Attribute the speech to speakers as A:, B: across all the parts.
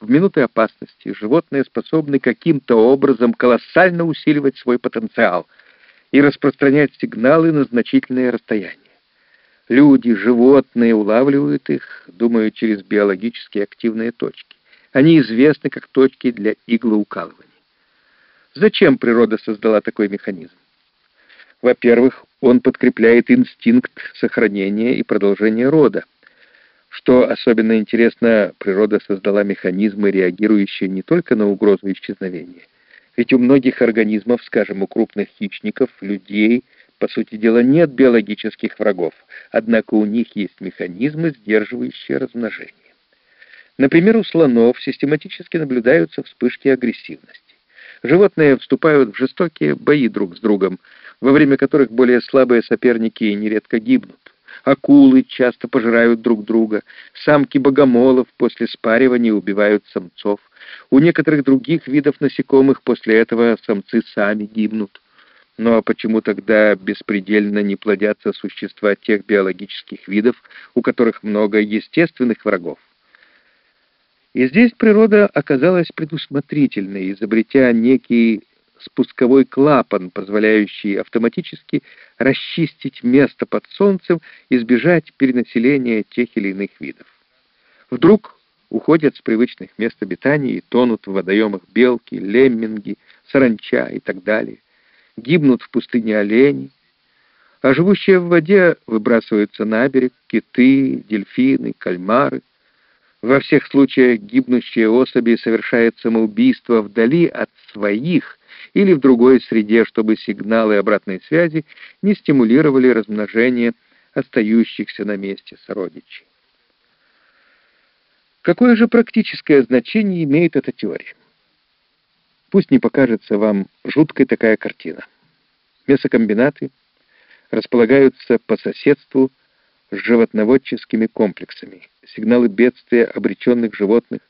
A: В минуты опасности животные способны каким-то образом колоссально усиливать свой потенциал и распространять сигналы на значительные расстояния. Люди, животные улавливают их, думаю, через биологически активные точки. Они известны как точки для иглоукалывания. Зачем природа создала такой механизм? Во-первых, он подкрепляет инстинкт сохранения и продолжения рода. Что особенно интересно, природа создала механизмы, реагирующие не только на угрозу исчезновения. Ведь у многих организмов, скажем, у крупных хищников, людей, по сути дела, нет биологических врагов, однако у них есть механизмы, сдерживающие размножение. Например, у слонов систематически наблюдаются вспышки агрессивности. Животные вступают в жестокие бои друг с другом, во время которых более слабые соперники нередко гибнут. Акулы часто пожирают друг друга, самки богомолов после спаривания убивают самцов. У некоторых других видов насекомых после этого самцы сами гибнут. Ну а почему тогда беспредельно не плодятся существа тех биологических видов, у которых много естественных врагов? И здесь природа оказалась предусмотрительной, изобретя некий спусковой клапан, позволяющий автоматически расчистить место под солнцем избежать перенаселения тех или иных видов. Вдруг уходят с привычных мест обитания и тонут в водоемах белки, лемминги, саранча и так далее. Гибнут в пустыне олени, а живущие в воде выбрасываются на берег киты, дельфины, кальмары. Во всех случаях гибнущие особи совершают самоубийство вдали от своих или в другой среде, чтобы сигналы обратной связи не стимулировали размножение остающихся на месте сородичей. Какое же практическое значение имеет эта теория? Пусть не покажется вам жуткой такая картина. Мясокомбинаты располагаются по соседству с животноводческими комплексами. Сигналы бедствия обреченных животных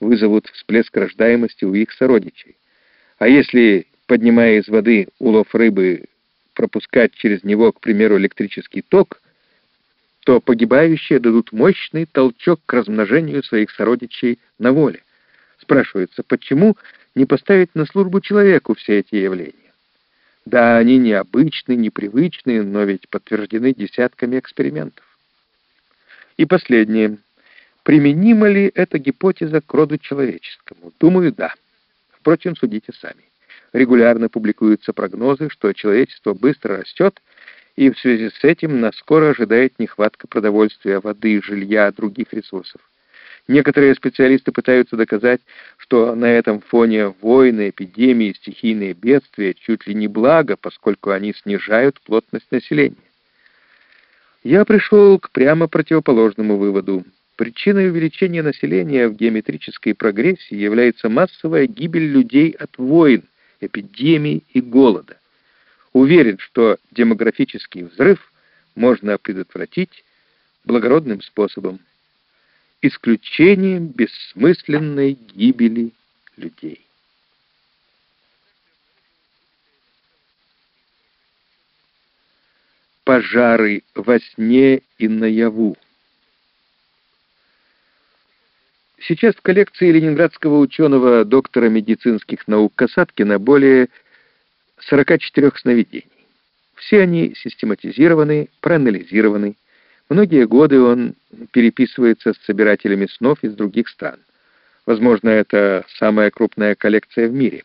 A: вызовут всплеск рождаемости у их сородичей. А если, поднимая из воды улов рыбы, пропускать через него, к примеру, электрический ток, то погибающие дадут мощный толчок к размножению своих сородичей на воле. Спрашивается, почему не поставить на службу человеку все эти явления? Да, они необычные, непривычные, но ведь подтверждены десятками экспериментов. И последнее. Применима ли эта гипотеза к роду человеческому? Думаю, да. Впрочем, судите сами. Регулярно публикуются прогнозы, что человечество быстро растет, и в связи с этим нас скоро ожидает нехватка продовольствия, воды, жилья, других ресурсов. Некоторые специалисты пытаются доказать, что на этом фоне войны, эпидемии, стихийные бедствия чуть ли не благо, поскольку они снижают плотность населения. Я пришел к прямо противоположному выводу. Причиной увеличения населения в геометрической прогрессии является массовая гибель людей от войн, эпидемий и голода. Уверен, что демографический взрыв можно предотвратить благородным способом – исключением бессмысленной гибели людей. Пожары во сне и наяву. Сейчас в коллекции ленинградского ученого доктора медицинских наук Касаткина более 44 сновидений. Все они систематизированы, проанализированы. Многие годы он переписывается с собирателями снов из других стран. Возможно, это самая крупная коллекция в мире.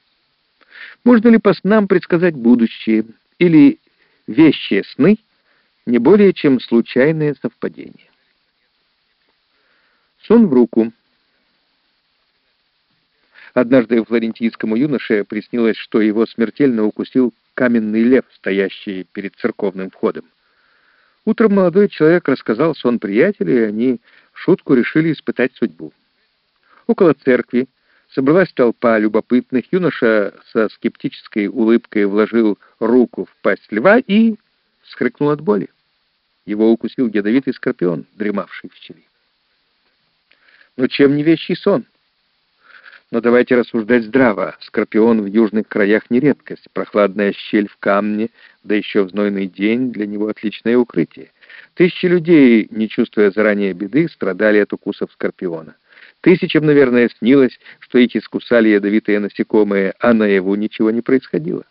A: Можно ли по снам предсказать будущее или вещие сны не более чем случайное совпадение? Сон в руку. Однажды флорентийскому юноше приснилось, что его смертельно укусил каменный лев, стоящий перед церковным входом. Утром молодой человек рассказал сон приятелю, и они шутку решили испытать судьбу. Около церкви собралась толпа любопытных. Юноша со скептической улыбкой вложил руку в пасть льва и вскрикнул от боли. Его укусил ядовитый скорпион, дремавший в щели. Но чем не вещий сон? Но давайте рассуждать здраво. Скорпион в южных краях не редкость. Прохладная щель в камне, да еще в знойный день, для него отличное укрытие. Тысячи людей, не чувствуя заранее беды, страдали от укусов скорпиона. Тысячам, наверное, снилось, что их искусали ядовитые насекомые, а наяву ничего не происходило.